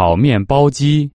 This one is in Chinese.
烤面包机。